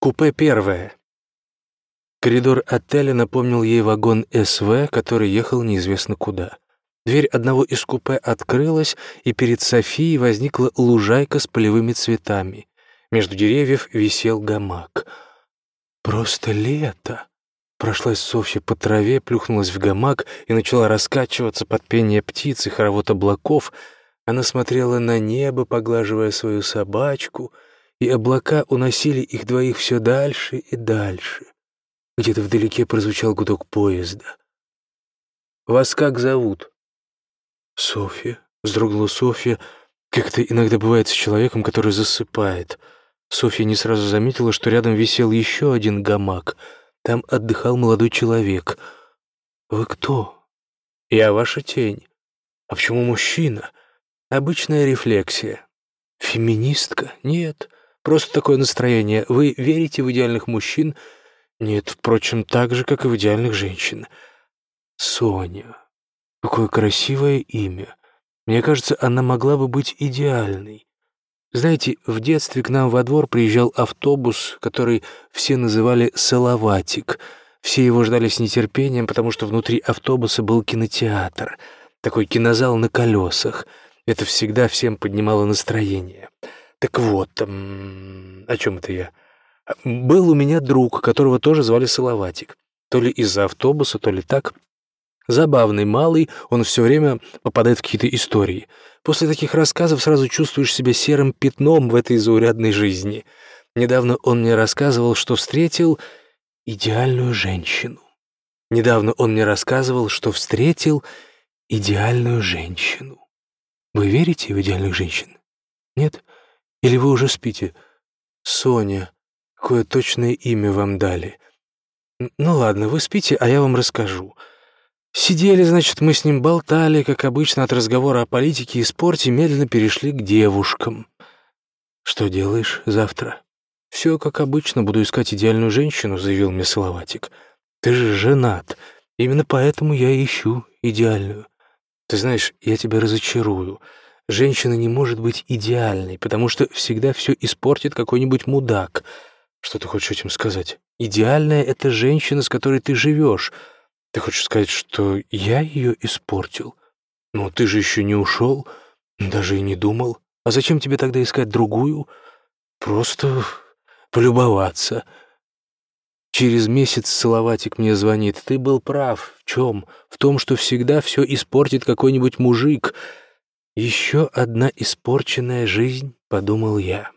Купе первое. Коридор отеля напомнил ей вагон СВ, который ехал неизвестно куда. Дверь одного из купе открылась, и перед Софией возникла лужайка с полевыми цветами. Между деревьев висел гамак. «Просто лето!» Прошлась Софья по траве, плюхнулась в гамак и начала раскачиваться под пение птиц и хоровод облаков. Она смотрела на небо, поглаживая свою собачку, и облака уносили их двоих все дальше и дальше. Где-то вдалеке прозвучал гудок поезда. «Вас как зовут?» «Софья», — вздрогнула Софья, как это иногда бывает с человеком, который засыпает. Софья не сразу заметила, что рядом висел еще один гамак. Там отдыхал молодой человек. «Вы кто?» «Я ваша тень». «А почему мужчина?» «Обычная рефлексия». «Феминистка?» «Нет, просто такое настроение. Вы верите в идеальных мужчин?» Нет, впрочем, так же, как и в идеальных женщин. Соня. Какое красивое имя. Мне кажется, она могла бы быть идеальной. Знаете, в детстве к нам во двор приезжал автобус, который все называли «Салаватик». Все его ждали с нетерпением, потому что внутри автобуса был кинотеатр. Такой кинозал на колесах. Это всегда всем поднимало настроение. Так вот, о чем это я? Был у меня друг, которого тоже звали Салаватик. То ли из-за автобуса, то ли так. Забавный малый, он все время попадает в какие-то истории. После таких рассказов сразу чувствуешь себя серым пятном в этой заурядной жизни. Недавно он мне рассказывал, что встретил идеальную женщину. Недавно он мне рассказывал, что встретил идеальную женщину. Вы верите в идеальных женщин? Нет? Или вы уже спите? Соня, Какое точное имя вам дали? Ну ладно, вы спите, а я вам расскажу. Сидели, значит, мы с ним болтали, как обычно, от разговора о политике и спорте медленно перешли к девушкам. Что делаешь завтра? Все как обычно, буду искать идеальную женщину, заявил мне Салаватик. Ты же женат. Именно поэтому я ищу идеальную. Ты знаешь, я тебя разочарую. Женщина не может быть идеальной, потому что всегда все испортит какой-нибудь мудак — что ты хочешь этим сказать? Идеальная — это женщина, с которой ты живешь. Ты хочешь сказать, что я ее испортил? Ну, ты же еще не ушел, даже и не думал. А зачем тебе тогда искать другую? Просто полюбоваться. Через месяц Салаватик мне звонит. Ты был прав. В чем? В том, что всегда все испортит какой-нибудь мужик. Еще одна испорченная жизнь, подумал я.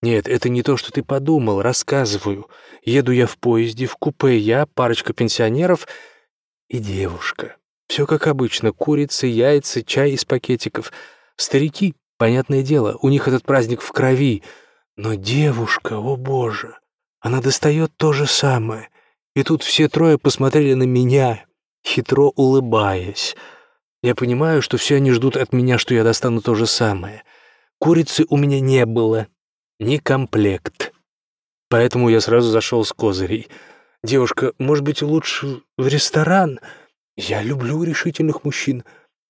«Нет, это не то, что ты подумал, рассказываю. Еду я в поезде, в купе я, парочка пенсионеров и девушка. Все как обычно, курицы, яйца, чай из пакетиков. Старики, понятное дело, у них этот праздник в крови. Но девушка, о боже, она достает то же самое. И тут все трое посмотрели на меня, хитро улыбаясь. Я понимаю, что все они ждут от меня, что я достану то же самое. Курицы у меня не было, не комплект. Поэтому я сразу зашел с козырей. «Девушка, может быть, лучше в ресторан? Я люблю решительных мужчин,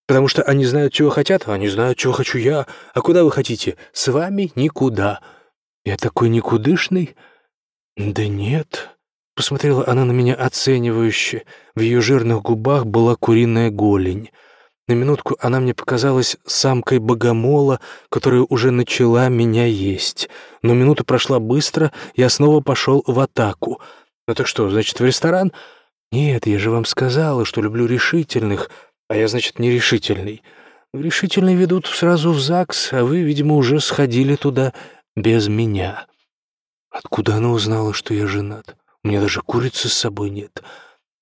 потому что они знают, чего хотят, а они знают, чего хочу я. А куда вы хотите? С вами никуда». «Я такой никудышный?» «Да нет», — посмотрела она на меня оценивающе. В ее жирных губах была куриная голень. На минутку она мне показалась самкой богомола, которая уже начала меня есть. Но минута прошла быстро, я снова пошел в атаку. «Ну так что, значит, в ресторан?» «Нет, я же вам сказала, что люблю решительных, а я, значит, нерешительный. Решительные ведут сразу в ЗАГС, а вы, видимо, уже сходили туда без меня». «Откуда она узнала, что я женат? У меня даже курицы с собой нет».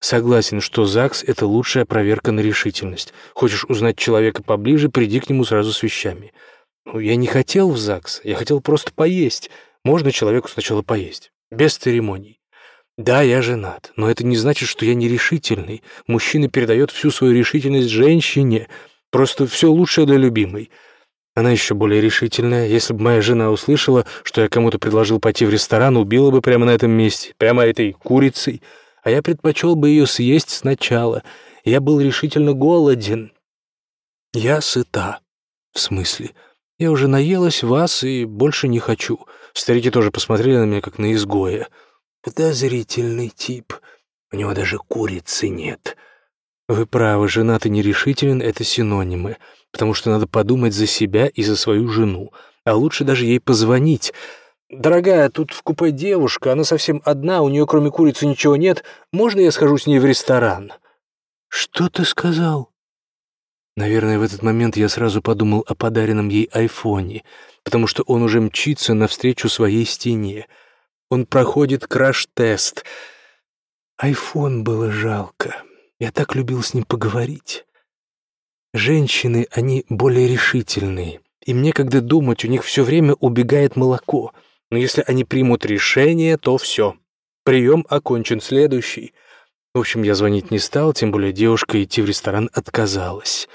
Согласен, что ЗАГС — это лучшая проверка на решительность. Хочешь узнать человека поближе, приди к нему сразу с вещами. Ну, я не хотел в ЗАГС, я хотел просто поесть. Можно человеку сначала поесть, без церемоний. Да, я женат, но это не значит, что я нерешительный. Мужчина передает всю свою решительность женщине. Просто все лучшее для любимой. Она еще более решительная. Если бы моя жена услышала, что я кому-то предложил пойти в ресторан, убила бы прямо на этом месте, прямо этой курицей — а я предпочел бы ее съесть сначала. Я был решительно голоден. Я сыта. В смысле? Я уже наелась вас и больше не хочу. Старики тоже посмотрели на меня, как на изгоя. Подозрительный тип. У него даже курицы нет. Вы правы, женатый нерешителен — это синонимы, потому что надо подумать за себя и за свою жену, а лучше даже ей позвонить. «Дорогая, тут в купе девушка, она совсем одна, у нее кроме курицы ничего нет. Можно я схожу с ней в ресторан?» «Что ты сказал?» Наверное, в этот момент я сразу подумал о подаренном ей айфоне, потому что он уже мчится навстречу своей стене. Он проходит краш-тест. Айфон было жалко. Я так любил с ним поговорить. Женщины, они более решительные. Им некогда думать, у них все время убегает молоко. Но если они примут решение, то все. Прием окончен. Следующий. В общем, я звонить не стал, тем более девушка идти в ресторан отказалась.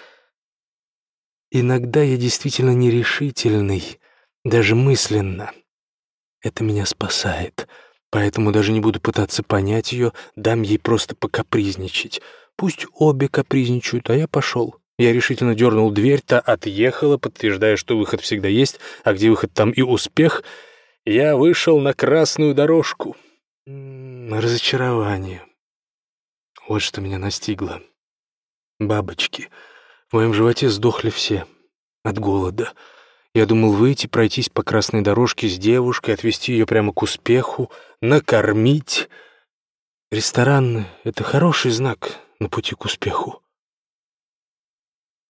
Иногда я действительно нерешительный, даже мысленно. Это меня спасает. Поэтому даже не буду пытаться понять ее, дам ей просто покапризничать. Пусть обе капризничают, а я пошел. Я решительно дернул дверь, та отъехала, подтверждая, что выход всегда есть, а где выход, там и успех. Я вышел на красную дорожку. Разочарование. Вот что меня настигло. Бабочки. В моем животе сдохли все. От голода. Я думал выйти, пройтись по красной дорожке с девушкой, отвезти ее прямо к успеху, накормить. Ресторан — это хороший знак на пути к успеху.